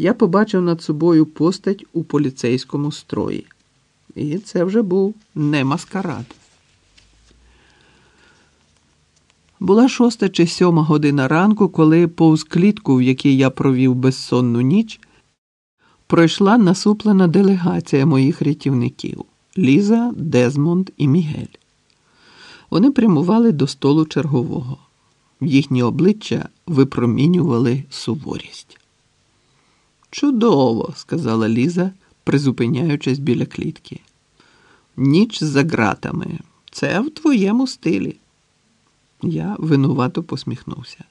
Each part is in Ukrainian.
я побачив над собою постать у поліцейському строї. І це вже був не маскарад. Була шоста чи сьома година ранку, коли повз клітку, в якій я провів безсонну ніч, пройшла насуплена делегація моїх рятівників Ліза, Дезмонд і Мігель. Вони прямували до столу чергового. Їхні обличчя випромінювали суворість. Чудово, сказала Ліза, призупиняючись біля клітки. Ніч за ґратами. Це в твоєму стилі. Я винувато посміхнувся.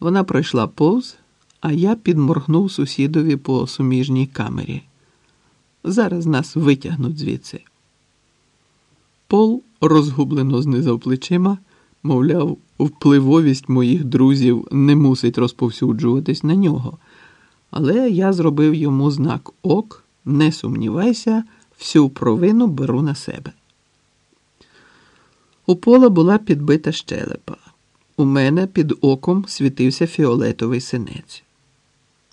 Вона пройшла повз, а я підморгнув сусідові по суміжній камері. Зараз нас витягнуть звідси. Пол розгублено знизав плечима, мовляв, впливовість моїх друзів не мусить розповсюджуватись на нього. Але я зробив йому знак ок, не сумнівайся, всю провину беру на себе. У пола була підбита щелепа. У мене під оком світився фіолетовий синець.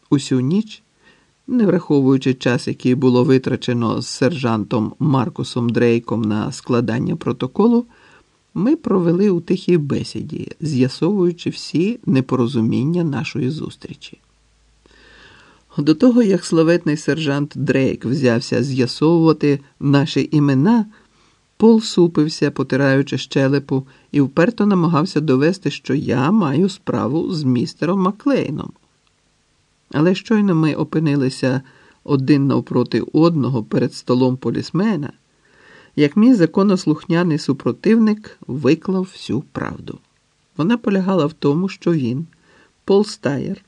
Усю ніч, не враховуючи час, який було витрачено з сержантом Маркусом Дрейком на складання протоколу, ми провели у тихій бесіді, з'ясовуючи всі непорозуміння нашої зустрічі. До того, як славетний сержант Дрейк взявся з'ясовувати наші імена. Пол супився, потираючи щелепу, і вперто намагався довести, що я маю справу з містером Маклейном. Але щойно ми опинилися один навпроти одного перед столом полісмена, як мій законослухняний супротивник виклав всю правду. Вона полягала в тому, що він, Пол Стаєр,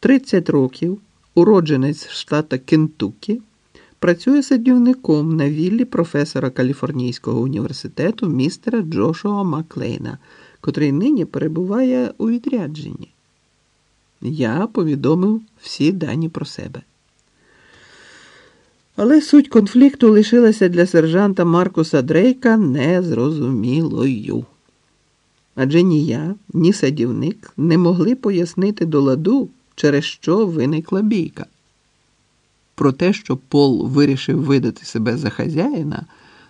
30 років, уродженець штата Кентукі, Працює садівником на віллі професора Каліфорнійського університету містера Джошуа Маклейна, котрий нині перебуває у відрядженні. Я повідомив всі дані про себе. Але суть конфлікту лишилася для сержанта Маркуса Дрейка незрозумілою. Адже ні я, ні садівник не могли пояснити до ладу, через що виникла бійка. Про те, що Пол вирішив видати себе за хазяїна,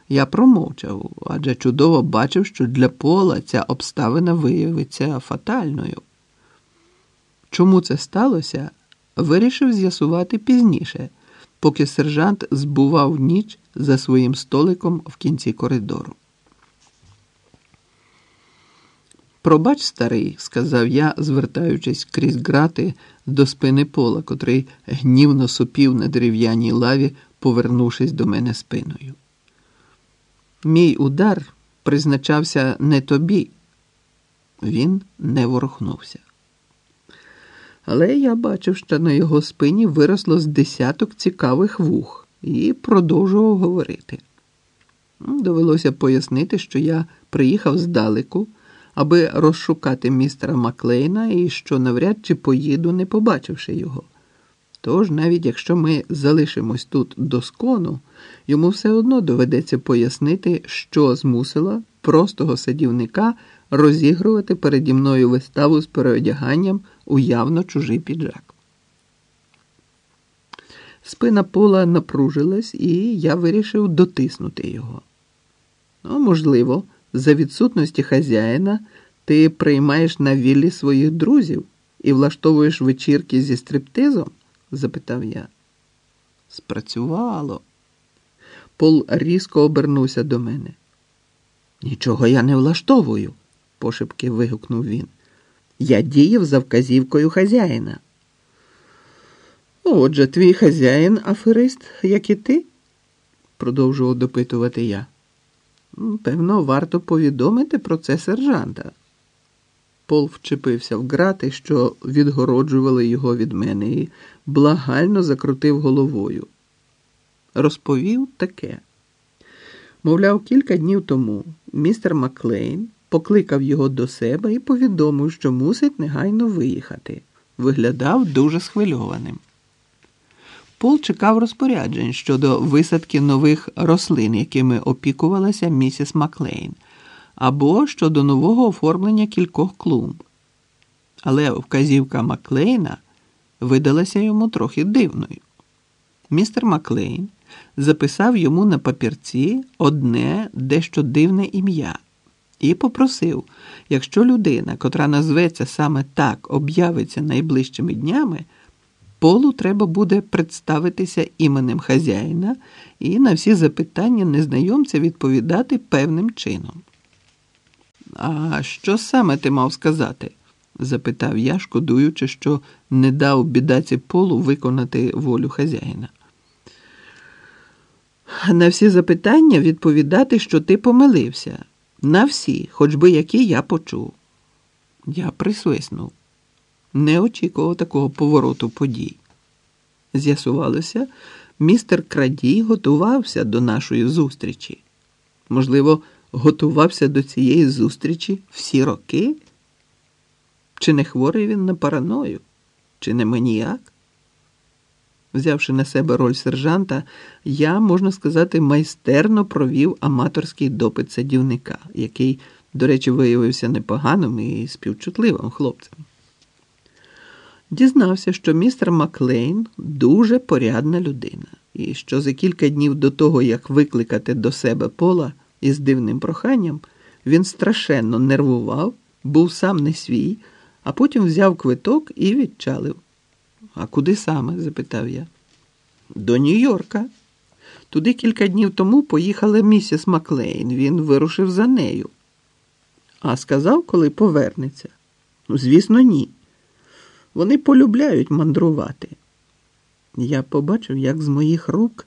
я промовчав, адже чудово бачив, що для Пола ця обставина виявиться фатальною. Чому це сталося, вирішив з'ясувати пізніше, поки сержант збував ніч за своїм столиком в кінці коридору. Пробач, старий, сказав я, звертаючись крізь грати до спини пола, котрий гнівно сопів на дерев'яній лаві, повернувшись до мене спиною. Мій удар призначався не тобі. Він не ворухнувся. Але я бачив, що на його спині виросло з десяток цікавих вух і продовжував говорити. Довелося пояснити, що я приїхав здалеку аби розшукати містера Маклейна і що навряд чи поїду, не побачивши його. Тож, навіть якщо ми залишимось тут до скону, йому все одно доведеться пояснити, що змусила простого садівника розігрувати переді мною виставу з переодяганням у явно чужий піджак. Спина пола напружилась, і я вирішив дотиснути його. Ну, можливо, за відсутності хазяїна ти приймаєш на віллі своїх друзів і влаштовуєш вечірки зі стриптизом? запитав я. Спрацювало. Пол різко обернувся до мене. Нічого я не влаштовую, пошепки вигукнув він. Я діяв за вказівкою хазяїна. Отже, твій хазяїн аферист, як і ти, продовжував допитувати я. Певно, варто повідомити про це сержанта. Пол вчепився в грати, що відгороджували його від мене, і благально закрутив головою. Розповів таке. Мовляв, кілька днів тому містер Маклейн покликав його до себе і повідомив, що мусить негайно виїхати. Виглядав дуже схвильованим. Пол чекав розпоряджень щодо висадки нових рослин, якими опікувалася місіс Маклейн, або щодо нового оформлення кількох клумб. Але вказівка Маклейна видалася йому трохи дивною. Містер Маклейн записав йому на папірці одне дещо дивне ім'я і попросив, якщо людина, котра назветься саме так, об'явиться найближчими днями, полу треба буде представитися іменем хазяїна і на всі запитання незнайомця відповідати певним чином. А що саме ти мав сказати? запитав я, шкодуючи, що не дав бідаці полу виконати волю хазяїна. На всі запитання відповідати, що ти помилився. На всі, хоч би які я почув. Я присвиснув. Не очікував такого повороту подій. З'ясувалося, містер Крадій готувався до нашої зустрічі. Можливо, готувався до цієї зустрічі всі роки? Чи не хворий він на параною, чи не маніяк? Взявши на себе роль сержанта, я, можна сказати, майстерно провів аматорський допит садівника, який, до речі, виявився непоганим і співчутливим хлопцем. Дізнався, що містер Маклейн дуже порядна людина, і що за кілька днів до того, як викликати до себе пола із дивним проханням, він страшенно нервував, був сам не свій, а потім взяв квиток і відчалив. А куди саме? запитав я. До Нью-Йорка. Туди кілька днів тому поїхала місіс Маклейн. Він вирушив за нею. А сказав, коли повернеться? Звісно, ні. Вони полюбляють мандрувати. Я побачив, як з моїх рук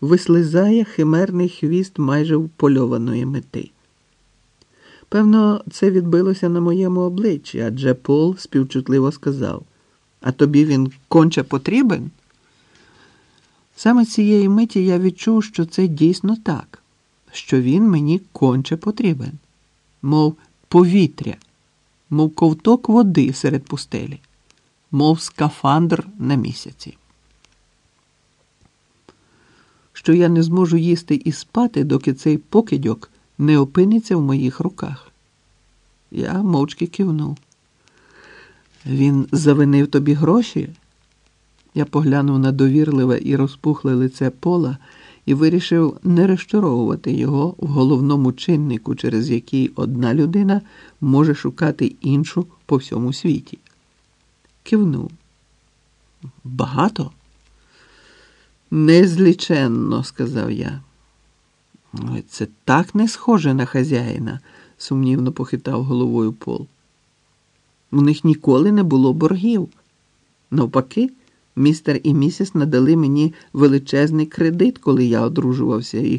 вислизає химерний хвіст майже впольованої мети. Певно, це відбилося на моєму обличчі, адже Пол співчутливо сказав. А тобі він конче потрібен? Саме цієї миті я відчув, що це дійсно так, що він мені конче потрібен, мов повітря, мов ковток води серед пустелі, мов скафандр на місяці. Що я не зможу їсти і спати, доки цей покидьок не опиниться в моїх руках. Я мовчки кивнув. Він завинив тобі гроші? Я поглянув на довірливе і розпухле лице пола і вирішив не розчаровувати його в головному чиннику, через який одна людина може шукати іншу по всьому світі. Кивнув. Багато? Незліченно, сказав я. Ой, Це так не схоже на хазяїна, сумнівно похитав головою Пол. У них ніколи не було боргів. Навпаки, містер і місіс надали мені величезний кредит, коли я одружувався, і